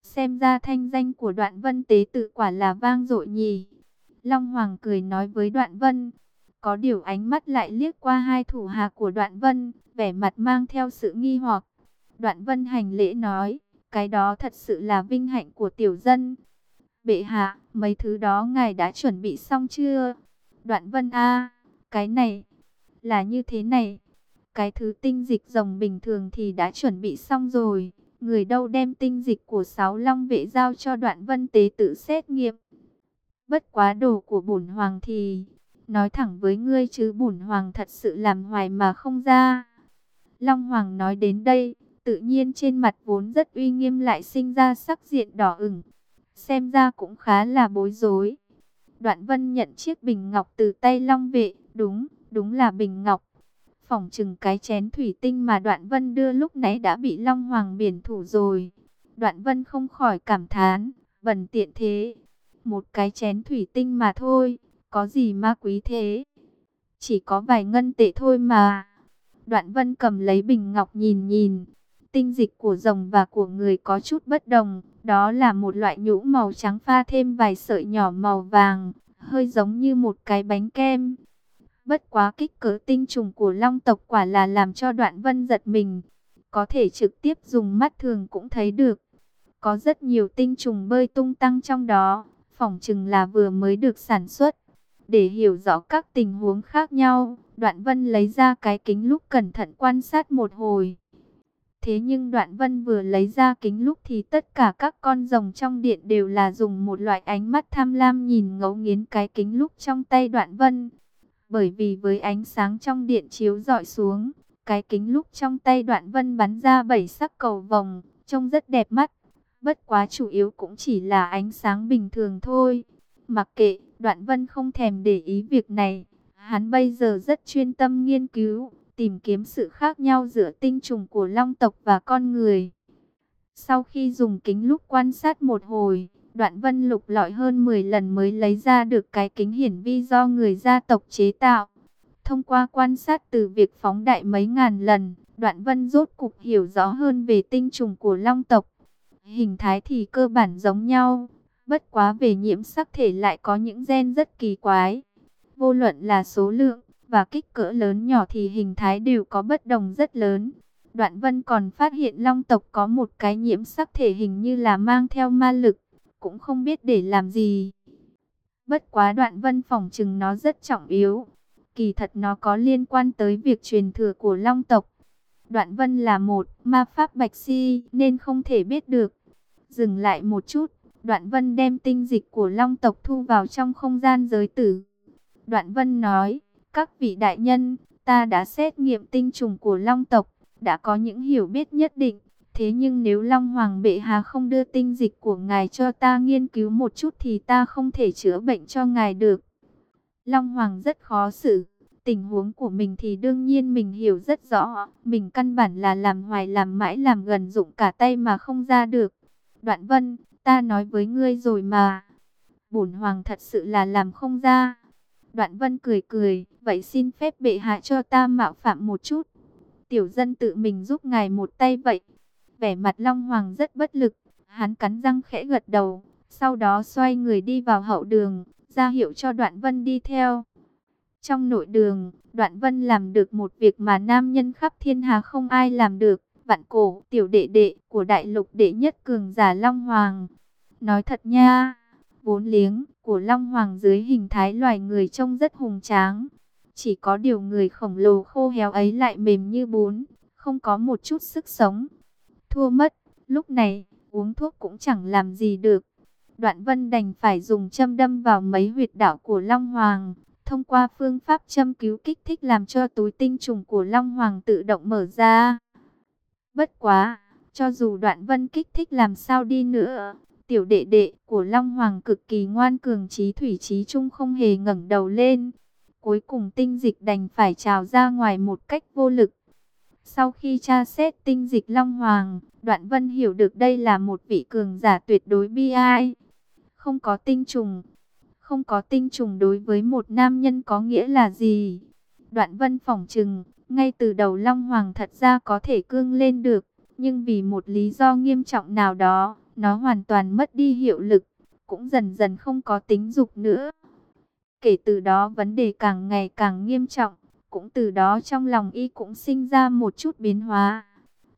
Xem ra thanh danh của đoạn vân tế tự quả là vang dội nhì Long Hoàng cười nói với đoạn vân. Có điều ánh mắt lại liếc qua hai thủ hạ của đoạn vân, vẻ mặt mang theo sự nghi hoặc. Đoạn vân hành lễ nói, cái đó thật sự là vinh hạnh của tiểu dân. Bệ hạ, mấy thứ đó ngài đã chuẩn bị xong chưa? Đoạn vân a cái này là như thế này. Cái thứ tinh dịch rồng bình thường thì đã chuẩn bị xong rồi. Người đâu đem tinh dịch của sáu long vệ giao cho đoạn vân tế tự xét nghiệm. Bất quá đồ của bổn hoàng thì... Nói thẳng với ngươi chứ bổn hoàng thật sự làm hoài mà không ra. Long hoàng nói đến đây, tự nhiên trên mặt vốn rất uy nghiêm lại sinh ra sắc diện đỏ ửng. Xem ra cũng khá là bối rối. Đoạn vân nhận chiếc bình ngọc từ tay long vệ, đúng, đúng là bình ngọc. Phòng chừng cái chén thủy tinh mà Đoạn Vân đưa lúc nãy đã bị Long Hoàng biển thủ rồi. Đoạn Vân không khỏi cảm thán, bần tiện thế. Một cái chén thủy tinh mà thôi, có gì ma quý thế? Chỉ có vài ngân tệ thôi mà. Đoạn Vân cầm lấy bình ngọc nhìn nhìn. Tinh dịch của rồng và của người có chút bất đồng. Đó là một loại nhũ màu trắng pha thêm vài sợi nhỏ màu vàng, hơi giống như một cái bánh kem. Bất quá kích cỡ tinh trùng của long tộc quả là làm cho đoạn vân giật mình. Có thể trực tiếp dùng mắt thường cũng thấy được. Có rất nhiều tinh trùng bơi tung tăng trong đó. Phỏng chừng là vừa mới được sản xuất. Để hiểu rõ các tình huống khác nhau, đoạn vân lấy ra cái kính lúc cẩn thận quan sát một hồi. Thế nhưng đoạn vân vừa lấy ra kính lúc thì tất cả các con rồng trong điện đều là dùng một loại ánh mắt tham lam nhìn ngấu nghiến cái kính lúc trong tay đoạn vân bởi vì với ánh sáng trong điện chiếu dọi xuống, cái kính lúc trong tay đoạn vân bắn ra bảy sắc cầu vòng, trông rất đẹp mắt. Bất quá chủ yếu cũng chỉ là ánh sáng bình thường thôi. Mặc kệ, đoạn vân không thèm để ý việc này. Hắn bây giờ rất chuyên tâm nghiên cứu, tìm kiếm sự khác nhau giữa tinh trùng của long tộc và con người. Sau khi dùng kính lúc quan sát một hồi, Đoạn vân lục lọi hơn 10 lần mới lấy ra được cái kính hiển vi do người gia tộc chế tạo. Thông qua quan sát từ việc phóng đại mấy ngàn lần, đoạn vân rốt cục hiểu rõ hơn về tinh trùng của long tộc. Hình thái thì cơ bản giống nhau, bất quá về nhiễm sắc thể lại có những gen rất kỳ quái. Vô luận là số lượng và kích cỡ lớn nhỏ thì hình thái đều có bất đồng rất lớn. Đoạn vân còn phát hiện long tộc có một cái nhiễm sắc thể hình như là mang theo ma lực cũng không biết để làm gì. Bất quá đoạn vân phòng chừng nó rất trọng yếu. Kỳ thật nó có liên quan tới việc truyền thừa của Long tộc. Đoạn Vân là một ma pháp bạch si nên không thể biết được. Dừng lại một chút, Đoạn Vân đem tinh dịch của Long tộc thu vào trong không gian giới tử. Đoạn Vân nói, các vị đại nhân, ta đã xét nghiệm tinh trùng của Long tộc, đã có những hiểu biết nhất định. Thế nhưng nếu Long Hoàng Bệ Hạ không đưa tinh dịch của ngài cho ta nghiên cứu một chút thì ta không thể chữa bệnh cho ngài được. Long Hoàng rất khó xử. Tình huống của mình thì đương nhiên mình hiểu rất rõ. Mình căn bản là làm hoài làm mãi làm gần dụng cả tay mà không ra được. Đoạn vân, ta nói với ngươi rồi mà. Bổn Hoàng thật sự là làm không ra. Đoạn vân cười cười, vậy xin phép bệ hạ cho ta mạo phạm một chút. Tiểu dân tự mình giúp ngài một tay vậy. Vẻ mặt Long Hoàng rất bất lực, hắn cắn răng khẽ gật đầu, sau đó xoay người đi vào hậu đường, ra hiệu cho Đoạn Vân đi theo. Trong nội đường, Đoạn Vân làm được một việc mà nam nhân khắp thiên hà không ai làm được, vạn cổ tiểu đệ đệ của đại lục đệ nhất cường giả Long Hoàng. Nói thật nha, vốn liếng của Long Hoàng dưới hình thái loài người trông rất hùng tráng. Chỉ có điều người khổng lồ khô héo ấy lại mềm như bún, không có một chút sức sống. Thua mất, lúc này, uống thuốc cũng chẳng làm gì được. Đoạn vân đành phải dùng châm đâm vào mấy huyệt đạo của Long Hoàng. Thông qua phương pháp châm cứu kích thích làm cho túi tinh trùng của Long Hoàng tự động mở ra. Bất quá, cho dù đoạn vân kích thích làm sao đi nữa, tiểu đệ đệ của Long Hoàng cực kỳ ngoan cường trí thủy trí trung không hề ngẩng đầu lên. Cuối cùng tinh dịch đành phải trào ra ngoài một cách vô lực. Sau khi tra xét tinh dịch Long Hoàng, Đoạn Vân hiểu được đây là một vị cường giả tuyệt đối bi ai. Không có tinh trùng. Không có tinh trùng đối với một nam nhân có nghĩa là gì? Đoạn Vân phỏng chừng, ngay từ đầu Long Hoàng thật ra có thể cương lên được. Nhưng vì một lý do nghiêm trọng nào đó, nó hoàn toàn mất đi hiệu lực, cũng dần dần không có tính dục nữa. Kể từ đó vấn đề càng ngày càng nghiêm trọng, cũng từ đó trong lòng y cũng sinh ra một chút biến hóa.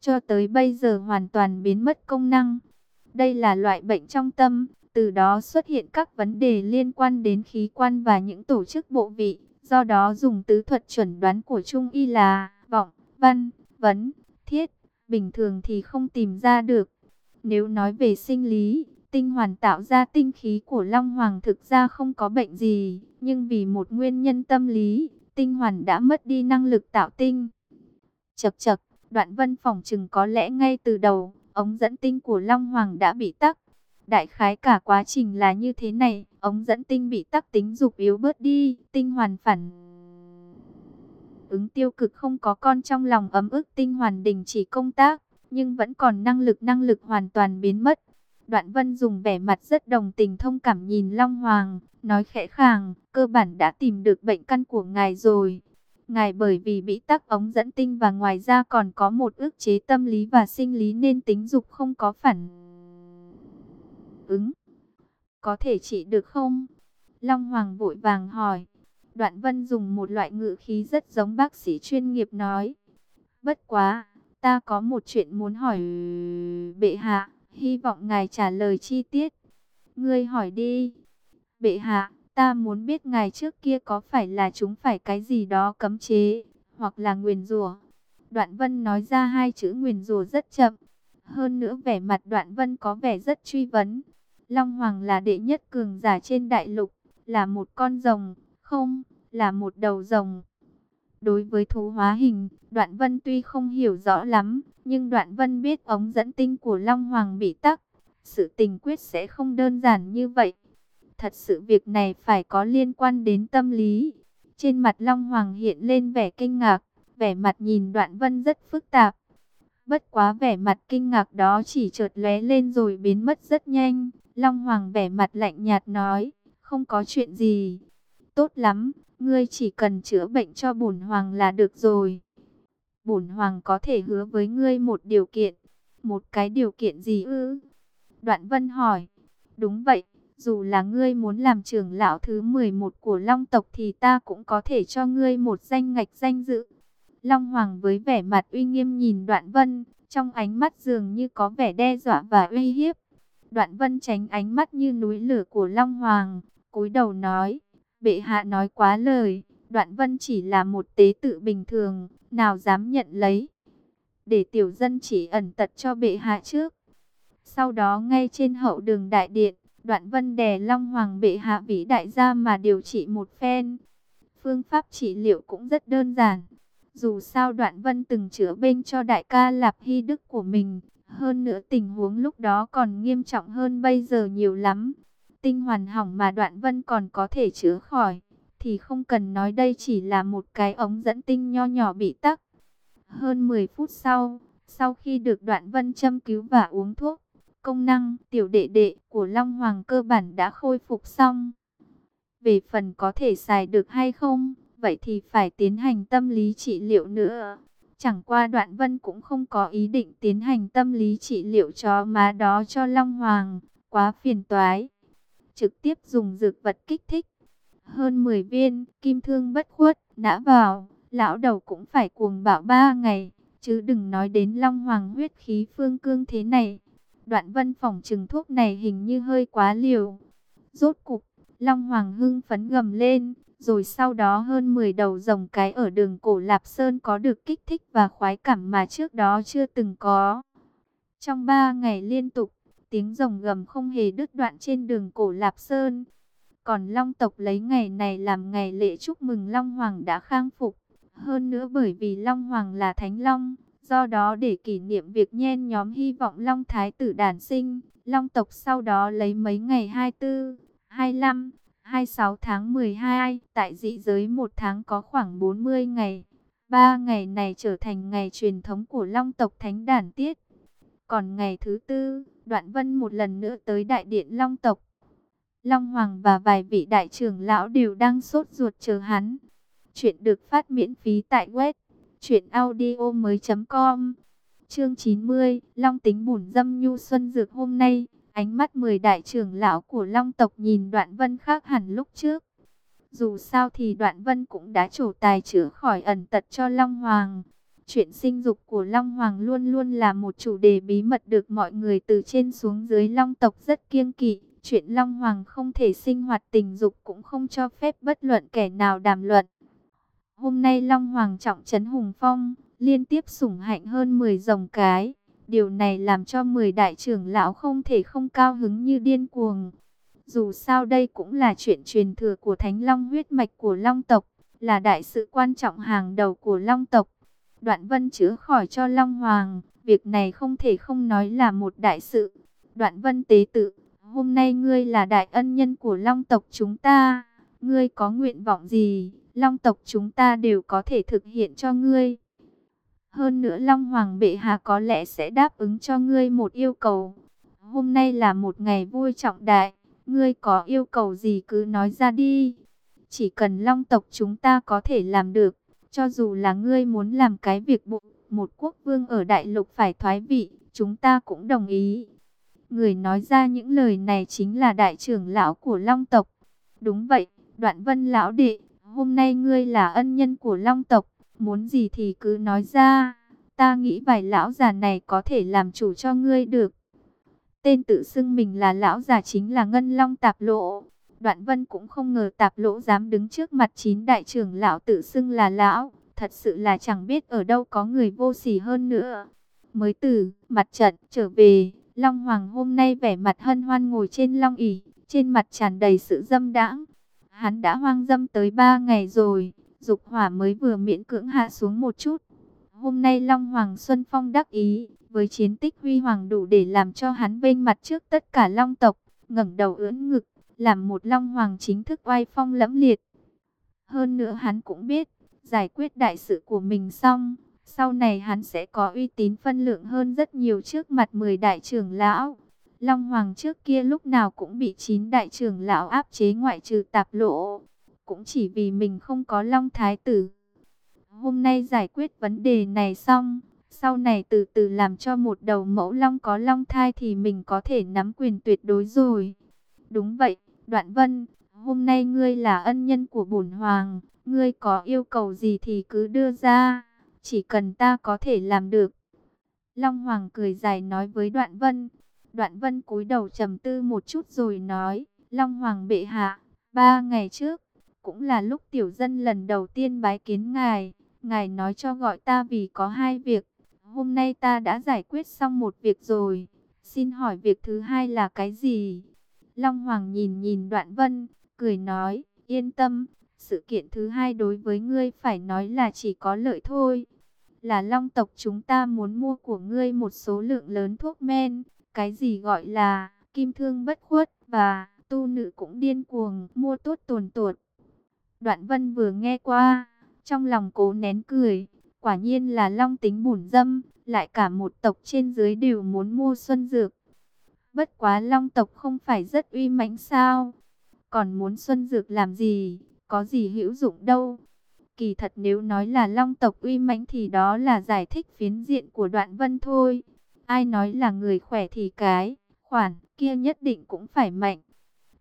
Cho tới bây giờ hoàn toàn biến mất công năng. Đây là loại bệnh trong tâm, từ đó xuất hiện các vấn đề liên quan đến khí quan và những tổ chức bộ vị. Do đó dùng tứ thuật chuẩn đoán của Trung Y là vọng, văn, vấn, thiết. Bình thường thì không tìm ra được. Nếu nói về sinh lý, tinh hoàn tạo ra tinh khí của Long Hoàng thực ra không có bệnh gì. Nhưng vì một nguyên nhân tâm lý, tinh hoàn đã mất đi năng lực tạo tinh. Chật chật, đoạn vân phòng chừng có lẽ ngay từ đầu, ống dẫn tinh của Long Hoàng đã bị tắc. Đại khái cả quá trình là như thế này, ống dẫn tinh bị tắc tính dục yếu bớt đi, tinh hoàn phản. Ứng tiêu cực không có con trong lòng ấm ức tinh hoàn đình chỉ công tác, nhưng vẫn còn năng lực năng lực hoàn toàn biến mất. Đoạn vân dùng vẻ mặt rất đồng tình thông cảm nhìn Long Hoàng, nói khẽ khàng, cơ bản đã tìm được bệnh căn của ngài rồi. Ngài bởi vì bị tắc ống dẫn tinh và ngoài ra còn có một ức chế tâm lý và sinh lý nên tính dục không có phản ứng. Có thể trị được không? Long Hoàng vội vàng hỏi. Đoạn Vân dùng một loại ngữ khí rất giống bác sĩ chuyên nghiệp nói. Bất quá, ta có một chuyện muốn hỏi bệ hạ, hy vọng ngài trả lời chi tiết. Ngươi hỏi đi. Bệ hạ, ta muốn biết ngài trước kia có phải là chúng phải cái gì đó cấm chế, hoặc là nguyền rủa. Đoạn Vân nói ra hai chữ nguyền rủa rất chậm. Hơn nữa vẻ mặt Đoạn Vân có vẻ rất truy vấn. Long Hoàng là đệ nhất cường giả trên đại lục, là một con rồng, không, là một đầu rồng. Đối với thú hóa hình, Đoạn Vân tuy không hiểu rõ lắm, nhưng Đoạn Vân biết ống dẫn tinh của Long Hoàng bị tắc. Sự tình quyết sẽ không đơn giản như vậy. Thật sự việc này phải có liên quan đến tâm lý. Trên mặt Long Hoàng hiện lên vẻ kinh ngạc, vẻ mặt nhìn Đoạn Vân rất phức tạp. Bất quá vẻ mặt kinh ngạc đó chỉ chợt lóe lên rồi biến mất rất nhanh. Long Hoàng vẻ mặt lạnh nhạt nói, không có chuyện gì. Tốt lắm, ngươi chỉ cần chữa bệnh cho bổn Hoàng là được rồi. Bổn Hoàng có thể hứa với ngươi một điều kiện. Một cái điều kiện gì ư? Đoạn Vân hỏi. Đúng vậy, dù là ngươi muốn làm trưởng lão thứ 11 của Long tộc thì ta cũng có thể cho ngươi một danh ngạch danh dự. Long Hoàng với vẻ mặt uy nghiêm nhìn Đoạn Vân, trong ánh mắt dường như có vẻ đe dọa và uy hiếp. Đoạn Vân tránh ánh mắt như núi lửa của Long Hoàng, cúi đầu nói, bệ hạ nói quá lời, Đoạn Vân chỉ là một tế tự bình thường, nào dám nhận lấy. Để tiểu dân chỉ ẩn tật cho bệ hạ trước. Sau đó ngay trên hậu đường đại điện, Đoạn Vân đè Long Hoàng bệ hạ vĩ đại gia mà điều trị một phen. Phương pháp trị liệu cũng rất đơn giản. Dù sao Đoạn Vân từng chữa bên cho đại ca Lạp Hy Đức của mình. Hơn nữa tình huống lúc đó còn nghiêm trọng hơn bây giờ nhiều lắm. Tinh hoàn hỏng mà Đoạn Vân còn có thể chữa khỏi. Thì không cần nói đây chỉ là một cái ống dẫn tinh nho nhỏ bị tắc. Hơn 10 phút sau, sau khi được Đoạn Vân châm cứu và uống thuốc, công năng tiểu đệ đệ của Long Hoàng cơ bản đã khôi phục xong. Về phần có thể xài được hay không, vậy thì phải tiến hành tâm lý trị liệu nữa. Chẳng qua đoạn vân cũng không có ý định tiến hành tâm lý trị liệu cho má đó cho Long Hoàng, quá phiền toái. Trực tiếp dùng dược vật kích thích. Hơn 10 viên, kim thương bất khuất, đã vào, lão đầu cũng phải cuồng bạo 3 ngày, chứ đừng nói đến Long Hoàng huyết khí phương cương thế này. Đoạn vân phòng trừng thuốc này hình như hơi quá liều. Rốt cục, Long Hoàng hưng phấn gầm lên, rồi sau đó hơn 10 đầu rồng cái ở đường cổ Lạp Sơn có được kích thích và khoái cảm mà trước đó chưa từng có. Trong 3 ngày liên tục, tiếng rồng gầm không hề đứt đoạn trên đường cổ Lạp Sơn. Còn Long tộc lấy ngày này làm ngày lễ chúc mừng Long Hoàng đã khang phục. Hơn nữa bởi vì Long Hoàng là Thánh Long, do đó để kỷ niệm việc nhen nhóm hy vọng Long Thái tử đàn sinh, Long tộc sau đó lấy mấy ngày 24, 25, 26 tháng 12, tại dị giới một tháng có khoảng 40 ngày. Ba ngày này trở thành ngày truyền thống của Long tộc Thánh đản Tiết. Còn ngày thứ tư, Đoạn Vân một lần nữa tới Đại Điện Long tộc. Long Hoàng và vài vị đại trưởng lão đều đang sốt ruột chờ hắn. Chuyện được phát miễn phí tại web truyệnaudiomoi.com. Chương 90, Long tính bùn dâm nhu xuân dược hôm nay Ánh mắt mười đại trưởng lão của Long tộc nhìn Đoạn Vân khác hẳn lúc trước. Dù sao thì Đoạn Vân cũng đã trổ tài chữa khỏi ẩn tật cho Long Hoàng. Chuyện sinh dục của Long Hoàng luôn luôn là một chủ đề bí mật được mọi người từ trên xuống dưới Long tộc rất kiêng kỵ. Chuyện Long Hoàng không thể sinh hoạt tình dục cũng không cho phép bất luận kẻ nào đàm luận. Hôm nay Long Hoàng trọng trấn hùng phong, liên tiếp sủng hạnh hơn 10 dòng cái. Điều này làm cho 10 đại trưởng lão không thể không cao hứng như điên cuồng. Dù sao đây cũng là chuyện truyền thừa của Thánh Long huyết mạch của Long tộc, là đại sự quan trọng hàng đầu của Long tộc. Đoạn Vân chữa khỏi cho Long Hoàng, việc này không thể không nói là một đại sự. Đoạn Vân tế tự, hôm nay ngươi là đại ân nhân của Long tộc chúng ta, ngươi có nguyện vọng gì, Long tộc chúng ta đều có thể thực hiện cho ngươi. Hơn nữa Long Hoàng bệ hạ có lẽ sẽ đáp ứng cho ngươi một yêu cầu. Hôm nay là một ngày vui trọng đại, ngươi có yêu cầu gì cứ nói ra đi. Chỉ cần Long tộc chúng ta có thể làm được, cho dù là ngươi muốn làm cái việc bộ một quốc vương ở đại lục phải thoái vị, chúng ta cũng đồng ý. Người nói ra những lời này chính là đại trưởng lão của Long tộc. Đúng vậy, Đoạn Vân lão đệ, hôm nay ngươi là ân nhân của Long tộc, Muốn gì thì cứ nói ra. Ta nghĩ vài lão già này có thể làm chủ cho ngươi được. Tên tự xưng mình là lão già chính là Ngân Long Tạp Lộ. Đoạn Vân cũng không ngờ Tạp lỗ dám đứng trước mặt chín đại trưởng lão tự xưng là lão. Thật sự là chẳng biết ở đâu có người vô sỉ hơn nữa. Mới từ mặt trận trở về, Long Hoàng hôm nay vẻ mặt hân hoan ngồi trên long ỷ, trên mặt tràn đầy sự dâm đãng. Hắn đã hoang dâm tới ba ngày rồi, dục hỏa mới vừa miễn cưỡng hạ xuống một chút. Hôm nay Long Hoàng Xuân Phong đắc ý, với chiến tích huy hoàng đủ để làm cho hắn vênh mặt trước tất cả Long tộc, ngẩng đầu ưỡn ngực, làm một Long Hoàng chính thức oai phong lẫm liệt. Hơn nữa hắn cũng biết, giải quyết đại sự của mình xong, sau này hắn sẽ có uy tín phân lượng hơn rất nhiều trước mặt 10 đại trưởng lão. Long Hoàng trước kia lúc nào cũng bị chín đại trưởng lão áp chế ngoại trừ tạp lộ cũng chỉ vì mình không có Long Thái Tử. Hôm nay giải quyết vấn đề này xong, sau này từ từ làm cho một đầu mẫu Long có Long thai thì mình có thể nắm quyền tuyệt đối rồi. Đúng vậy, Đoạn Vân, hôm nay ngươi là ân nhân của bổn hoàng, ngươi có yêu cầu gì thì cứ đưa ra, chỉ cần ta có thể làm được. Long Hoàng cười dài nói với Đoạn Vân. Đoạn Vân cúi đầu trầm tư một chút rồi nói, Long Hoàng bệ hạ, ba ngày trước, cũng là lúc tiểu dân lần đầu tiên bái kiến ngài. Ngài nói cho gọi ta vì có hai việc. Hôm nay ta đã giải quyết xong một việc rồi. Xin hỏi việc thứ hai là cái gì? Long Hoàng nhìn nhìn đoạn vân, cười nói, yên tâm, sự kiện thứ hai đối với ngươi phải nói là chỉ có lợi thôi. Là long tộc chúng ta muốn mua của ngươi một số lượng lớn thuốc men, cái gì gọi là kim thương bất khuất và tu nữ cũng điên cuồng mua tốt tồn tuột. Đoạn vân vừa nghe qua, trong lòng cố nén cười, quả nhiên là long tính bùn dâm, lại cả một tộc trên dưới đều muốn mua xuân dược. Bất quá long tộc không phải rất uy mãnh sao? Còn muốn xuân dược làm gì? Có gì hữu dụng đâu? Kỳ thật nếu nói là long tộc uy mãnh thì đó là giải thích phiến diện của đoạn vân thôi. Ai nói là người khỏe thì cái, khoản kia nhất định cũng phải mạnh.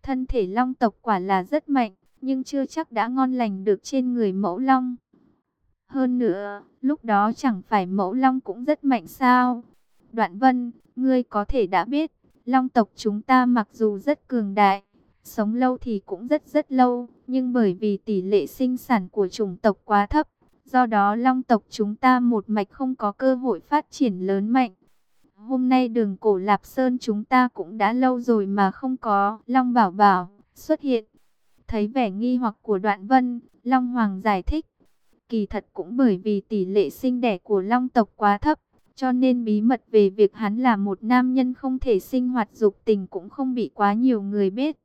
Thân thể long tộc quả là rất mạnh, nhưng chưa chắc đã ngon lành được trên người mẫu long. Hơn nữa, lúc đó chẳng phải mẫu long cũng rất mạnh sao? Đoạn vân, ngươi có thể đã biết, long tộc chúng ta mặc dù rất cường đại, sống lâu thì cũng rất rất lâu, nhưng bởi vì tỷ lệ sinh sản của chủng tộc quá thấp, do đó long tộc chúng ta một mạch không có cơ hội phát triển lớn mạnh. Hôm nay đường cổ Lạp Sơn chúng ta cũng đã lâu rồi mà không có Long Bảo Bảo xuất hiện. Thấy vẻ nghi hoặc của đoạn vân, Long Hoàng giải thích. Kỳ thật cũng bởi vì tỷ lệ sinh đẻ của Long tộc quá thấp, cho nên bí mật về việc hắn là một nam nhân không thể sinh hoạt dục tình cũng không bị quá nhiều người biết.